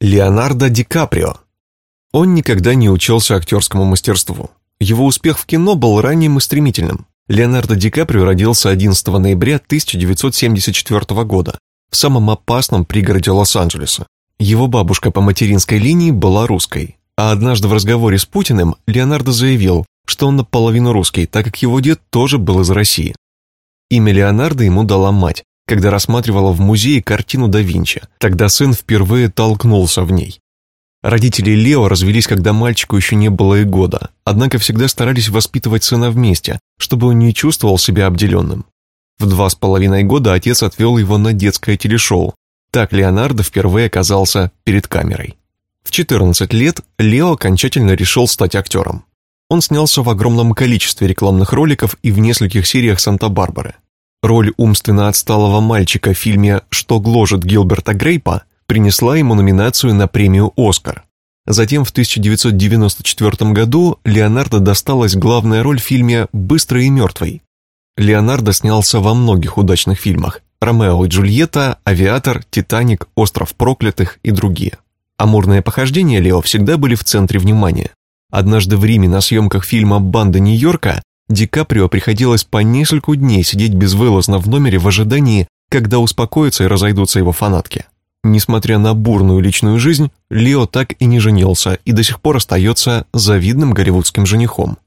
Леонардо Ди Каприо. Он никогда не учился актерскому мастерству. Его успех в кино был ранним и стремительным. Леонардо Ди Каприо родился 11 ноября 1974 года в самом опасном пригороде Лос-Анджелеса. Его бабушка по материнской линии была русской, а однажды в разговоре с Путиным Леонардо заявил, что он наполовину русский, так как его дед тоже был из России. Имя Леонардо ему дала мать, когда рассматривала в музее картину да Винчи. Тогда сын впервые толкнулся в ней. Родители Лео развелись, когда мальчику еще не было и года, однако всегда старались воспитывать сына вместе, чтобы он не чувствовал себя обделенным. В два с половиной года отец отвел его на детское телешоу. Так Леонардо впервые оказался перед камерой. В 14 лет Лео окончательно решил стать актером. Он снялся в огромном количестве рекламных роликов и в нескольких сериях «Санта-Барбары». Роль умственно отсталого мальчика в фильме «Что гложет Гилберта Грейпа» принесла ему номинацию на премию «Оскар». Затем в 1994 году Леонардо досталась главная роль в фильме «Быстрый и мертвый». Леонардо снялся во многих удачных фильмах «Ромео и Джульетта», «Авиатор», «Титаник», «Остров проклятых» и другие. Амурные похождения Лео всегда были в центре внимания. Однажды в Риме на съемках фильма «Банда Нью-Йорка» Ди Каприо приходилось по нескольку дней сидеть безвылазно в номере в ожидании, когда успокоятся и разойдутся его фанатки. Несмотря на бурную личную жизнь, Лео так и не женился и до сих пор остается завидным голливудским женихом.